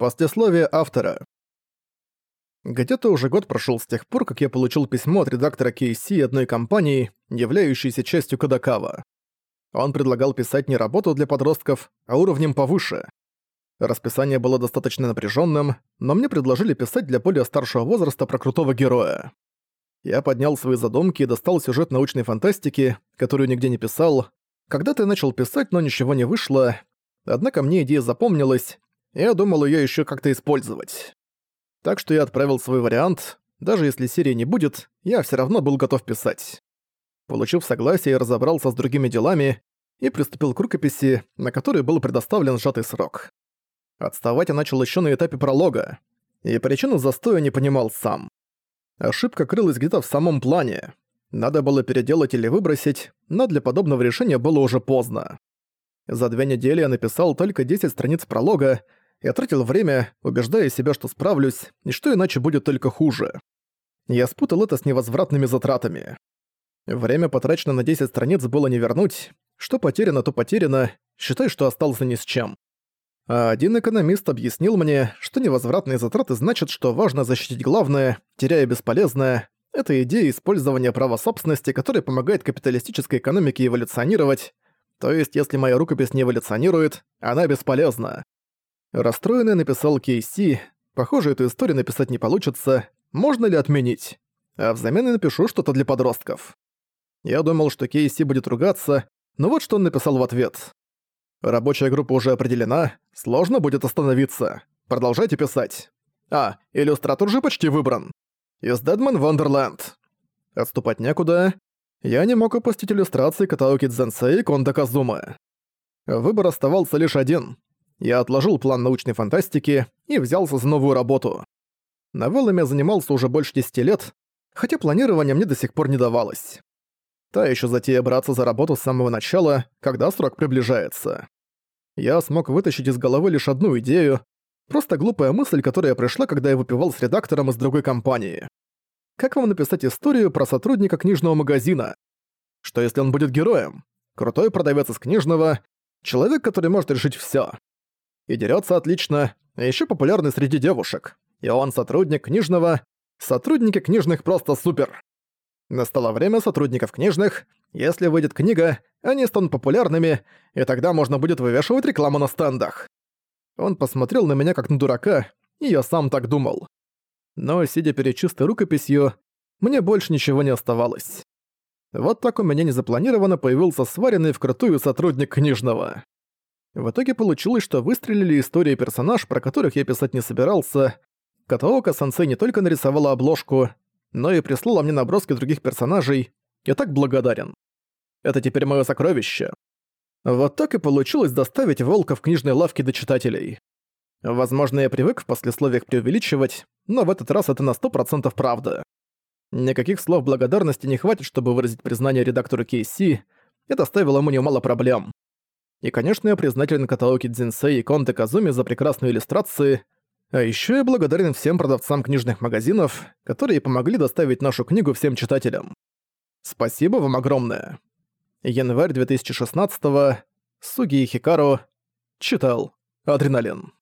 Послесловие автора. Где-то уже год прошел с тех пор, как я получил письмо от редактора KC одной компании, являющейся частью Кадакава. Он предлагал писать не работу для подростков, а уровнем повыше. Расписание было достаточно напряженным, но мне предложили писать для более старшего возраста про крутого героя. Я поднял свои задумки и достал сюжет научной фантастики, которую нигде не писал. Когда-то я начал писать, но ничего не вышло. Однако мне идея запомнилась, я думал ее еще как-то использовать. Так что я отправил свой вариант. Даже если серии не будет, я все равно был готов писать. Получив согласие, я разобрался с другими делами и приступил к рукописи, на которой был предоставлен сжатый срок. Отставать я начал еще на этапе пролога, и причину застоя не понимал сам. Ошибка крылась где-то в самом плане. Надо было переделать или выбросить, но для подобного решения было уже поздно. За две недели я написал только 10 страниц пролога и тратил время, убеждая себя, что справлюсь, и что иначе будет только хуже. Я спутал это с невозвратными затратами. Время, потрачено на 10 страниц, было не вернуть. Что потеряно, то потеряно. Считай, что остался ни с чем. А один экономист объяснил мне, что невозвратные затраты значат, что важно защитить главное, теряя бесполезное. Это идея использования права собственности, которая помогает капиталистической экономике эволюционировать. То есть, если моя рукопись не эволюционирует, она бесполезна. Расстроенный написал Кейси. Похоже, эту историю написать не получится. Можно ли отменить? А взамен я напишу что-то для подростков. Я думал, что Кейси будет ругаться, но вот что он написал в ответ. Рабочая группа уже определена, сложно будет остановиться. Продолжайте писать. А, иллюстратор уже почти выбран. Из Deadman Wonderland. Отступать некуда. Я не мог опустить иллюстрации Катаоки Дзенсей и Конда Казумы. Выбор оставался лишь один. Я отложил план научной фантастики и взялся за новую работу. Новеллами занимался уже больше 10 лет, хотя планирование мне до сих пор не давалось. Та еще затея браться за работу с самого начала, когда срок приближается. Я смог вытащить из головы лишь одну идею, просто глупая мысль, которая пришла, когда я выпивал с редактором из другой компании. Как вам написать историю про сотрудника книжного магазина? Что если он будет героем? Крутой продавец из книжного, человек, который может решить всё. И дерётся отлично, а ещё популярный среди девушек. И он сотрудник книжного, сотрудники книжных просто супер. Настало время сотрудников книжных. Если выйдет книга, они станут популярными, и тогда можно будет вывешивать рекламу на стендах. Он посмотрел на меня как на дурака, и я сам так думал. Но, сидя перед чистой рукописью, мне больше ничего не оставалось. Вот так у меня незапланированно появился сваренный вкрутую сотрудник книжного. В итоге получилось, что выстрелили истории персонаж, про которых я писать не собирался. Катаока-сенсей не только нарисовала обложку, но и прислала мне наброски других персонажей. Я так благодарен. Это теперь мое сокровище. Вот так и получилось доставить волка в книжной лавке до читателей. Возможно, я привык в послесловиях преувеличивать, но в этот раз это на 100% правда. Никаких слов благодарности не хватит, чтобы выразить признание редактору Кейси, это доставило ему немало проблем. И, конечно, я признателен Катаоки Дзинсей и Конте Казуми за прекрасные иллюстрации, а еще я благодарен всем продавцам книжных магазинов, которые помогли доставить нашу книгу всем читателям. Спасибо вам огромное. Январь 2016 -го. Суги Хикаро. Читал. Адреналин.